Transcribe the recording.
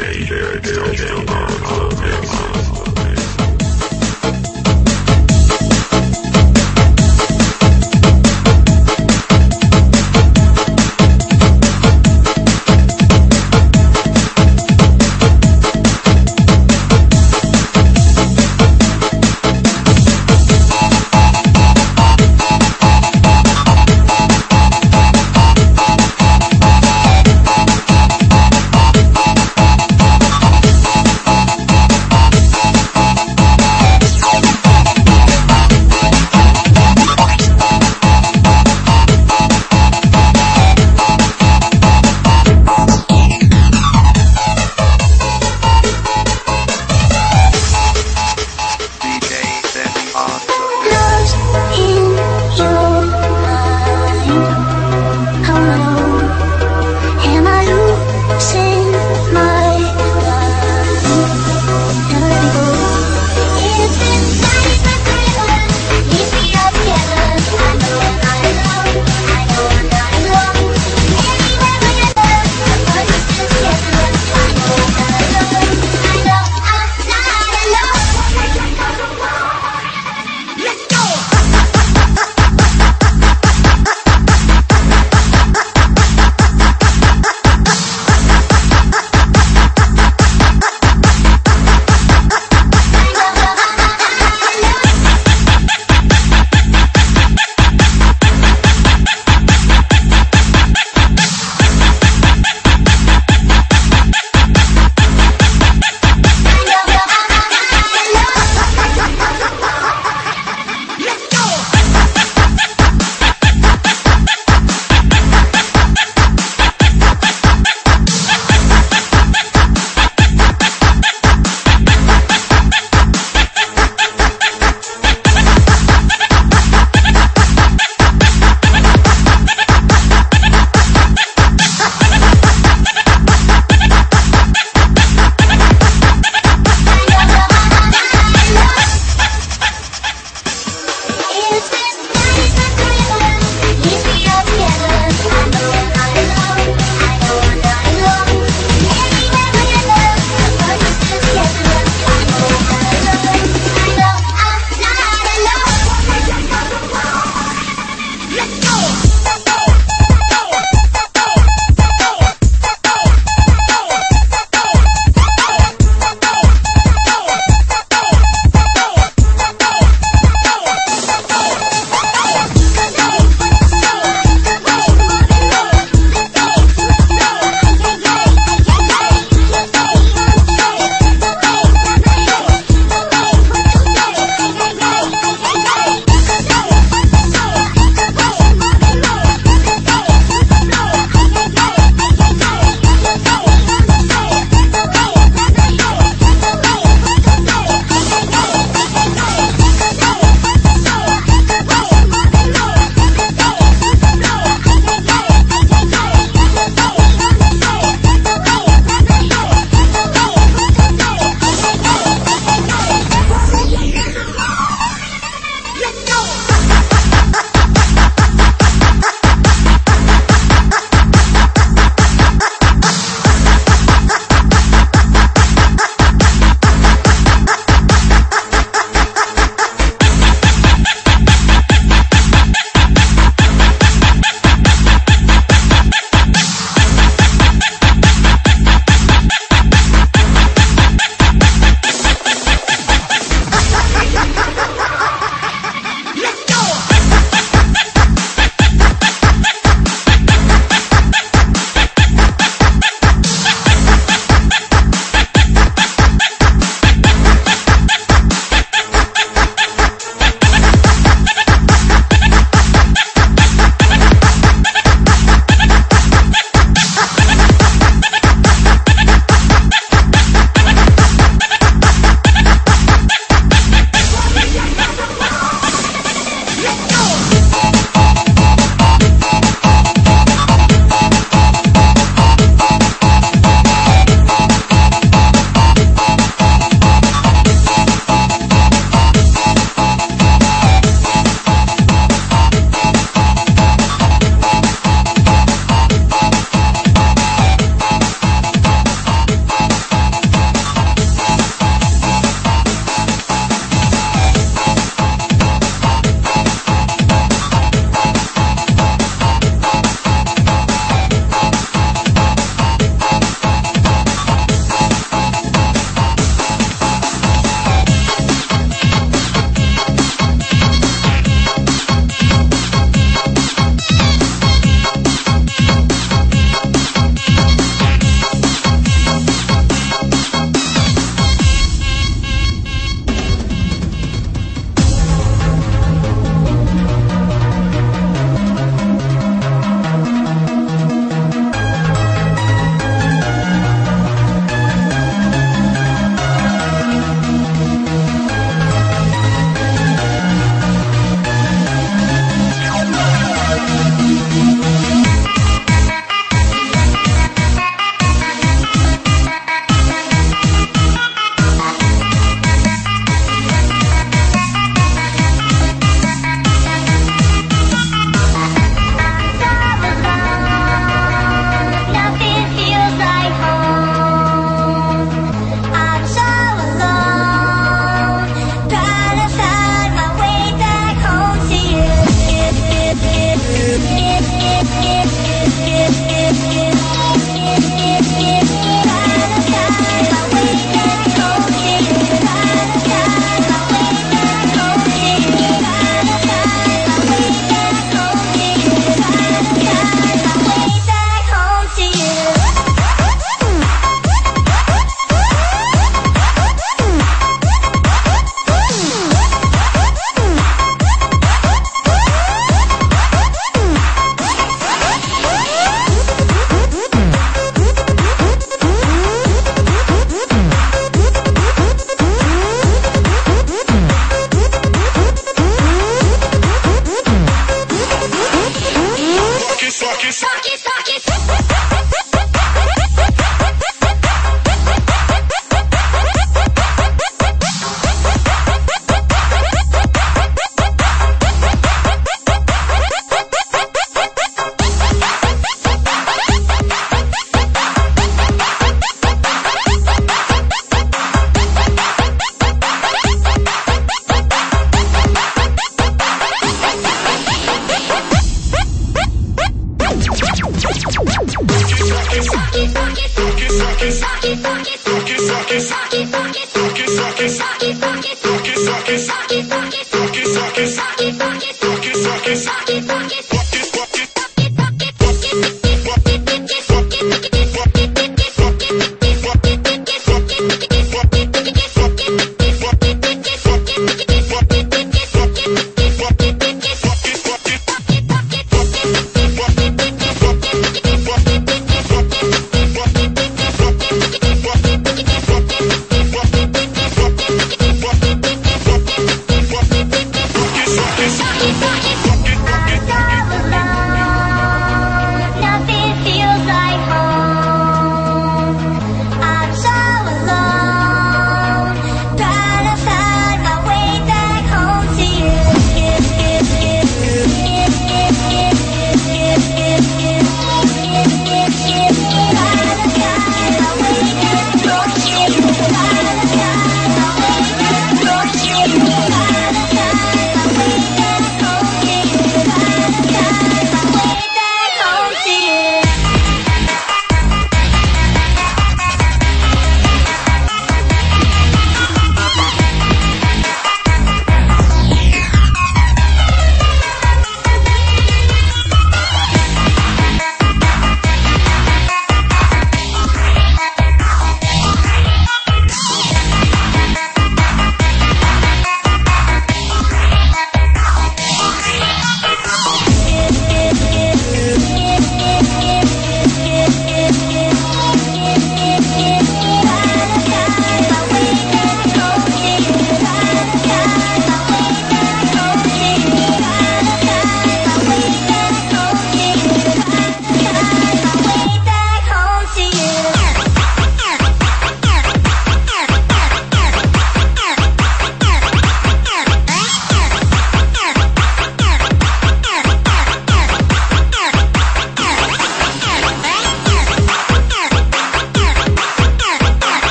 DJ, DJ, DJ, on the